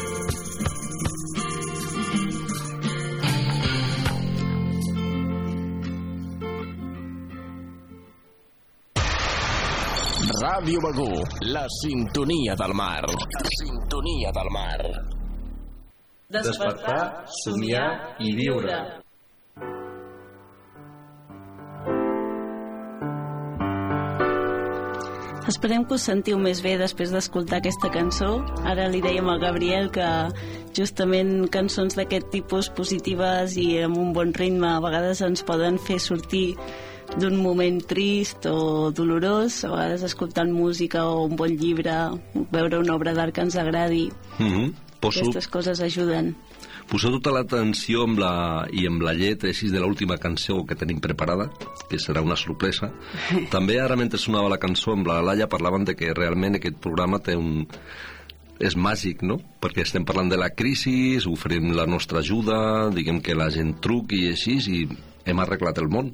Ràdio Begú, la sintonia del mar. La sintonia del mar. Despertar, somiar i viure. Esperem que us sentiu més bé després d'escoltar aquesta cançó. Ara li dèiem al Gabriel que justament cançons d'aquest tipus positives i amb un bon ritme a vegades ens poden fer sortir d'un moment trist o dolorós, a vegades escoltant música o un bon llibre, veure una obra d'art que ens agradi. Mm -hmm. Poso, Aquestes coses ajuden. poseu tota l'atenció amb la, i amb la lletra així de l'última cançó que tenim preparada, que serà una sorpresa. També ara, mentre sonava la cançó, amb la Laia parlaven de que realment aquest programa té un, és màgic, no? Perquè estem parlant de la crisi, oferim la nostra ajuda, diguem que la gent truqui i així, i hem arreglat el món.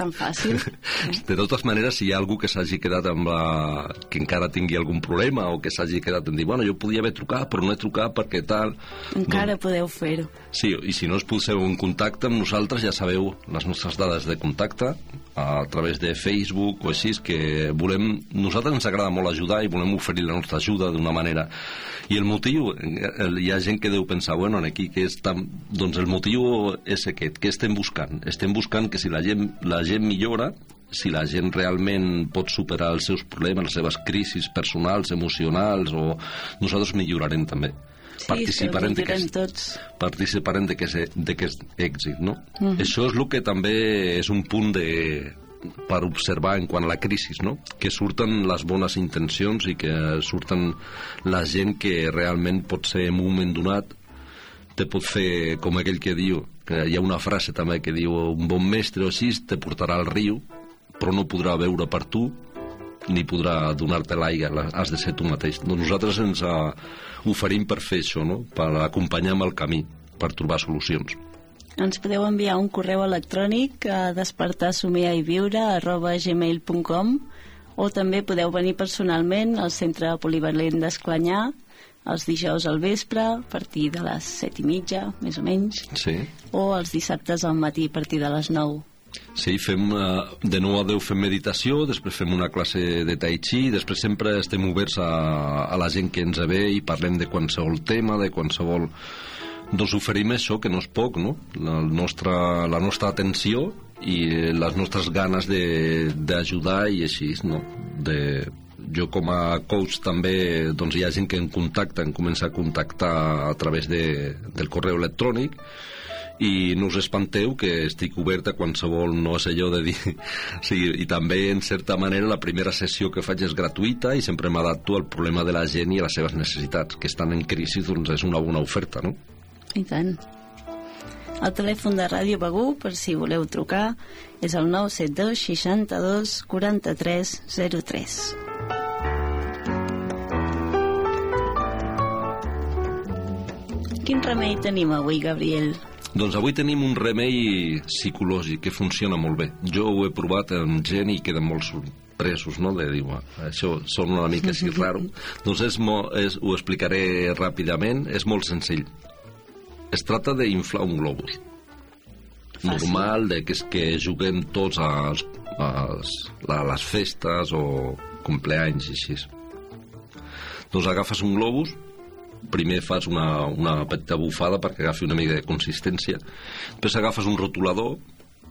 tan fàcil. De totes maneres, si hi ha algú que s'hagi quedat amb la... que encara tingui algun problema o que s'hagi quedat en dir, bueno, jo podia haver trucat, però no he trucat perquè tal... Encara podeu fer-ho. Sí, i si no us poseu en contacte amb nosaltres, ja sabeu les nostres dades de contacte a través de Facebook o així, que volem... Nosaltres ens agrada molt ajudar i volem oferir la nostra ajuda d'una manera. I el motiu, hi ha gent que deu pensar, bueno, aquí, que és tan... Doncs el motiu és aquest, què estem buscant? Estem buscant que si la gent, la gent millora, si la gent realment pot superar els seus problemes, les seves crisis personals, emocionals, o nosaltres millorarem també. Sí, participarem d'aquest participarem d'aquest èxit, no? Mhm. Això és el que també és un punt de per observar en quant a la crisi, no? Que surten les bones intencions i que surten la gent que realment pot ser en un moment donat te pot fer com aquell que diu que hi ha una frase també que diu un bon mestre o així te portarà al riu però no podrà veure per tu ni podrà donar-te l'aigua, la- has de ser tu mateix. Doncs nosaltres ens uh, oferim per fer això, no? per acompanyar amb el camí, per trobar solucions. Ens podeu enviar un correu electrònic a despertar, somiar i viure arroba gmail.com o també podeu venir personalment al Centre Polivalent d'Esclanyà els dijous al vespre a partir de les set i mitja, més o menys, Sí. o els dissabtes al matí a partir de les 9. Sí, fem, eh, de 9 a 10 fem meditació, després fem una classe de tai chi, després sempre estem oberts a, a la gent que ens ve i parlem de qualsevol tema, de qualsevol... Doncs oferim això, que no és poc, no? La, el nostre, la nostra atenció i les nostres ganes de- d'ajudar i així, no? De, jo com a coach també doncs hi ha gent que em contacta, em comença a contactar a través de, del correu electrònic i no us espanteu que estic obert a qualsevol, no és allò de dir... Sí, I també, en certa manera, la primera sessió que faig és gratuïta i sempre m'adapto al problema de la gent i a les seves necessitats, que estan en crisi, doncs és una bona oferta, no? I tant. El telèfon de Ràdio Begú, per si voleu trucar, és el 972 62 43 03. Quin remei tenim avui, Gabriel? Doncs avui tenim un remei psicològic que funciona molt bé. Jo ho he provat amb gent i queden molt sorpresos, no? De dir, "Uah, això són una mica així raro. doncs és mo, és, ho explicaré ràpidament, és molt senzill. Es tracta d'inflar un globus. Normal, de que és que juguem tots als, als, a les festes o compleanys i així. Doncs agafes un globus, primer fas una, una petita bufada perquè agafi una mica de consistència, després agafes un rotulador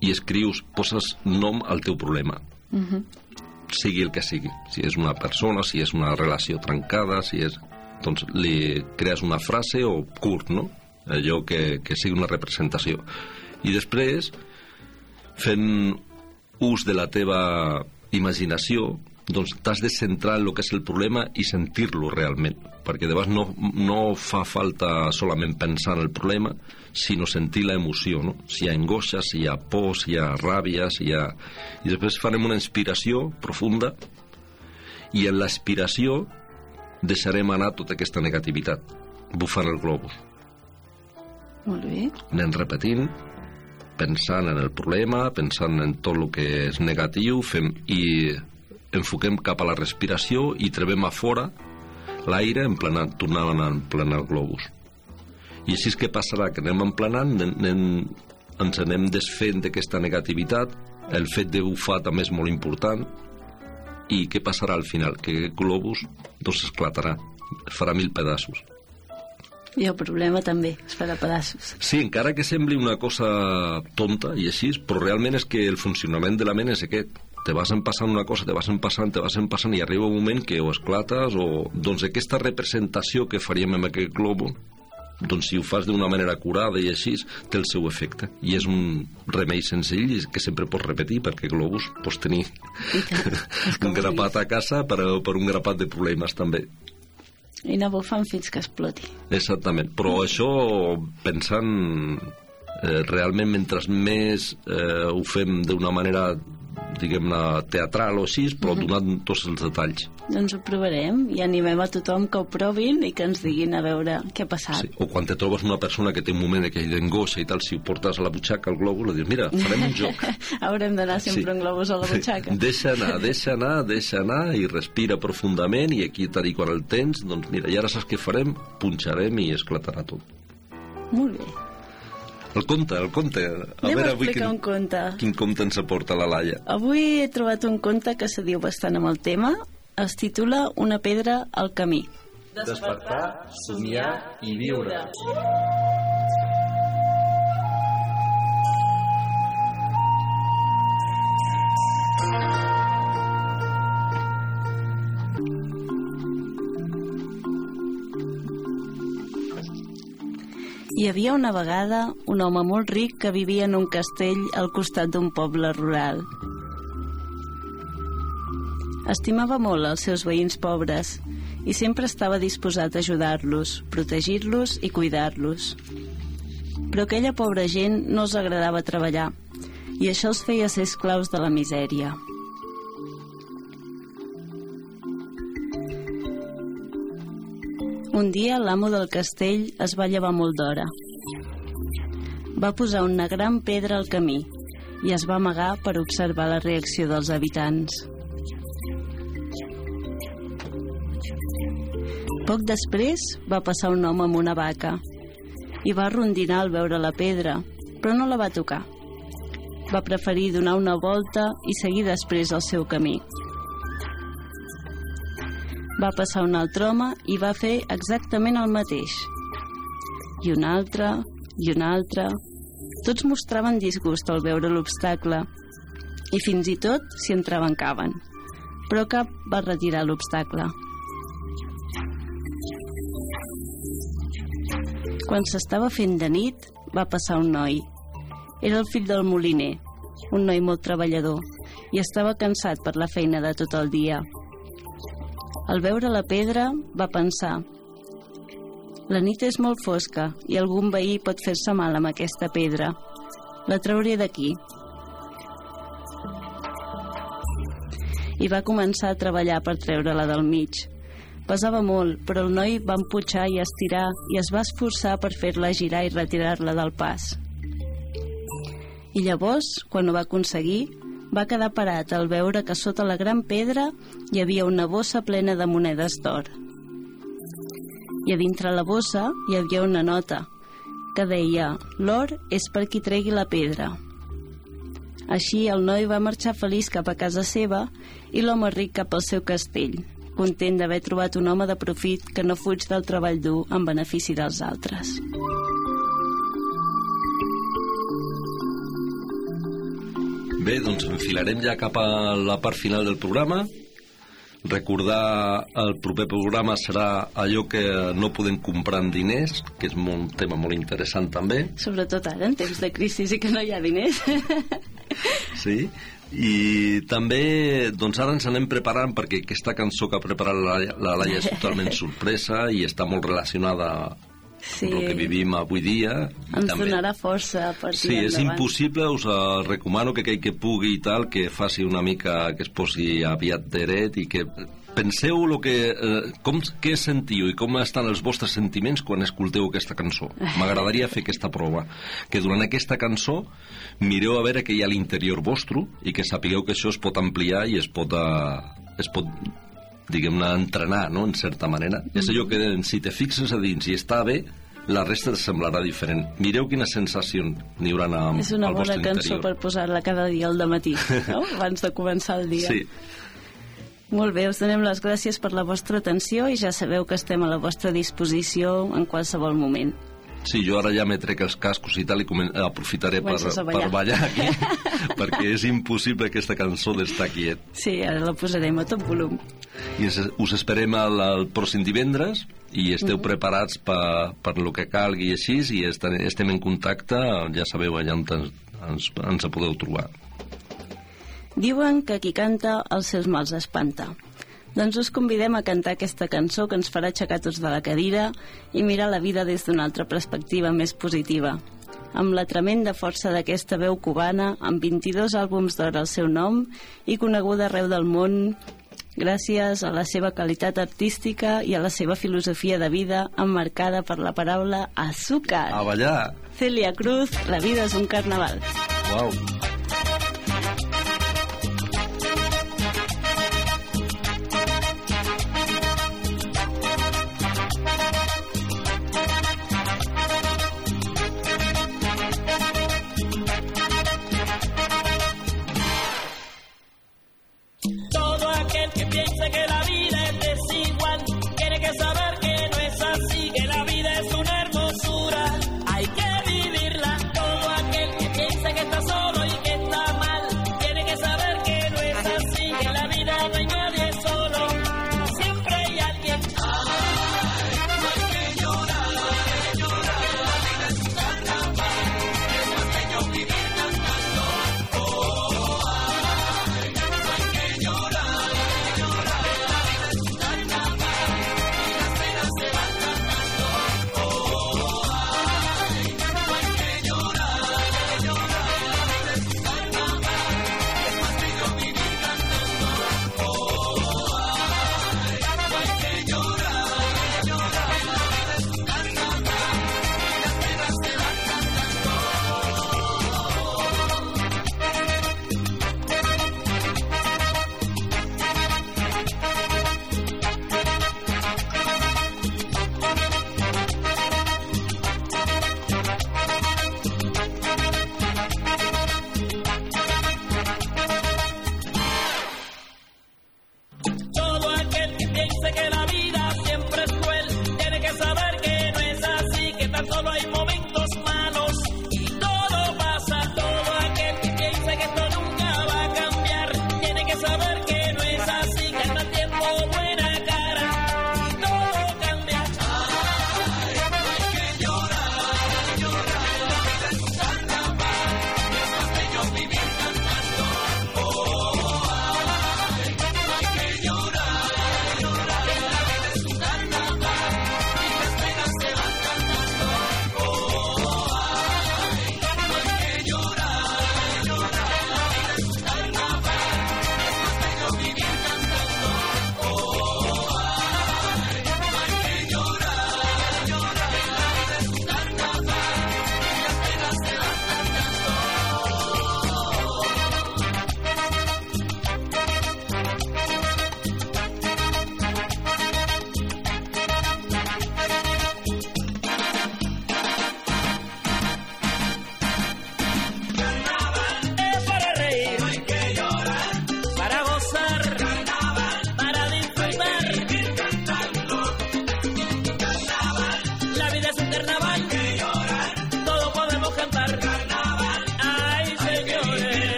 i escrius, poses nom al teu problema, Uh -huh. sigui el que sigui, si és una persona, si és una relació trencada, si és... Doncs li crees una frase o curt, no? Allò que, que sigui una representació. I després, fent ús de la teva imaginació, doncs t'has de centrar en el que és el problema i sentir-lo realment, perquè de vegades no, no fa falta solament pensar en el problema, sinó sentir la emoció, no? Si hi ha angoixa, si hi ha por, si hi ha ràbia, si hi ha... I després farem una inspiració profunda i en l'expiració deixarem anar tota aquesta negativitat, bufant el globus. Molt bé. Anem repetint, pensant en el problema, pensant en tot el que és negatiu, fem, i enfoquem cap a la respiració i trebem a fora l'aire emplenant, tornant a emplenar el globus. I així és que passarà, que anem emplenant, anem, ens anem desfent d'aquesta negativitat, el fet de bufar també és molt important, i què passarà al final? Que aquest globus doncs esclatarà, es farà mil pedaços. I el problema també es farà pedaços. Sí, encara que sembli una cosa tonta i així, però realment és que el funcionament de la ment és aquest. Te vas empassant una cosa, te vas empassant, te vas empassant i arriba un moment que o esclates o... Doncs aquesta representació que faríem amb aquest globo doncs si ho fas d'una manera curada i així, té el seu efecte. I és un remei senzill que sempre pots repetir, perquè globus pots tenir un grapat a casa per, per un grapat de problemes també. I no bufant fins que exploti. Exactament, però això pensant eh, realment mentre més eh, ho fem d'una manera diguem-ne teatral o així, però donant tots els detalls. Doncs ho provarem i animem a tothom que ho provin i que ens diguin a veure què ha passat. Sí. O quan te trobes una persona que té un moment que d'angoixa i tal, si ho portes a la butxaca al globus, li dius, mira, farem un joc. Haurem d'anar sempre sí. en globus a la butxaca. Deixa anar, deixa anar, deixa anar i respira profundament i aquí t'ha dit quan el tens, doncs mira, i ara saps què farem? Punxarem i esclatarà tot. Molt bé. El conte, el conte. A Anem veure a avui explicar quin, un conte. quin conte ens aporta la Laia. Avui he trobat un conte que se diu bastant amb el tema. Es titula Una pedra al camí. Despertar, somiar i viure. Hi havia una vegada un home molt ric que vivia en un castell al costat d'un poble rural. Estimava molt els seus veïns pobres i sempre estava disposat a ajudar-los, protegir-los i cuidar-los. Però aquella pobra gent no els agradava treballar i això els feia ser esclaus de la misèria. Un dia l'amo del castell es va llevar molt d'hora. Va posar una gran pedra al camí i es va amagar per observar la reacció dels habitants. Poc després va passar un home amb una vaca i va rondinar al veure la pedra, però no la va tocar. Va preferir donar una volta i seguir després el seu camí. Va passar un altre home i va fer exactament el mateix. I un altre, i un altre... Tots mostraven disgust al veure l'obstacle i fins i tot s'hi entrebancaven. Però cap va retirar l'obstacle. Quan s'estava fent de nit, va passar un noi. Era el fill del moliner, un noi molt treballador, i estava cansat per la feina de tot el dia. Al veure la pedra, va pensar la nit és molt fosca i algun veí pot fer-se mal amb aquesta pedra. La trauré d'aquí. I va començar a treballar per treure-la del mig. Pesava molt, però el noi va empujar i estirar i es va esforçar per fer-la girar i retirar-la del pas. I llavors, quan ho va aconseguir, va quedar parat al veure que sota la gran pedra hi havia una bossa plena de monedes d'or. I a dintre la bossa hi havia una nota que deia «L'or és per qui tregui la pedra». Així el noi va marxar feliç cap a casa seva i l'home ric cap al seu castell, content d'haver trobat un home de profit que no fuig del treball dur en benefici dels altres. Bé, doncs enfilarem ja cap a la part final del programa. Recordar el proper programa serà allò que no podem comprar amb diners, que és un tema molt interessant també. Sobretot ara, en temps de crisi i que no hi ha diners. Sí, i també doncs ara ens anem preparant perquè aquesta cançó que ha preparat la, la Laia és totalment sorpresa i està molt relacionada Sí. el que vivim avui dia. Ens també- donarà força per Sí, tirar és endavant. impossible, us eh, recomano que aquell que pugui i tal, que faci una mica, que es posi aviat dret i que penseu lo que, eh, com, què sentiu i com estan els vostres sentiments quan escolteu aquesta cançó. M'agradaria fer aquesta prova, que durant aquesta cançó mireu a veure què hi ha a l'interior vostre i que sapigueu que això es pot ampliar i es pot, eh, es pot diguem-ne, entrenar, no?, en certa manera. És allò que si te fixes a dins i està bé, la resta et semblarà diferent. Mireu quina sensació n'hi haurà amb, És una al bona vostre cançó interior. per posar-la cada dia al matí, no? abans de començar el dia. Sí, Molt bé, us donem les gràcies per la vostra atenció i ja sabeu que estem a la vostra disposició en qualsevol moment. Sí, jo ara ja me trec els cascos i tal i comen- aprofitaré per, Comences a per ballar. ballar aquí, perquè és impossible aquesta cançó d'estar quiet. Sí, ara la posarem a tot volum. I us esperem el, el pròxim divendres i esteu preparats per, per lo que calgui així i estem, estem en contacte, ja sabeu allà on ens, ens, ens podeu trobar. Diuen que qui canta els seus mals espanta. Doncs us convidem a cantar aquesta cançó que ens farà aixecar tots de la cadira i mirar la vida des d'una altra perspectiva més positiva. Amb la tremenda força d'aquesta veu cubana, amb 22 àlbums d'or al seu nom i coneguda arreu del món gràcies a la seva qualitat artística i a la seva filosofia de vida emmarcada per la paraula azúcar. A ballar! Celia Cruz, la vida és un carnaval. Uau! Que piense que la vida es desigual. Tiene que saber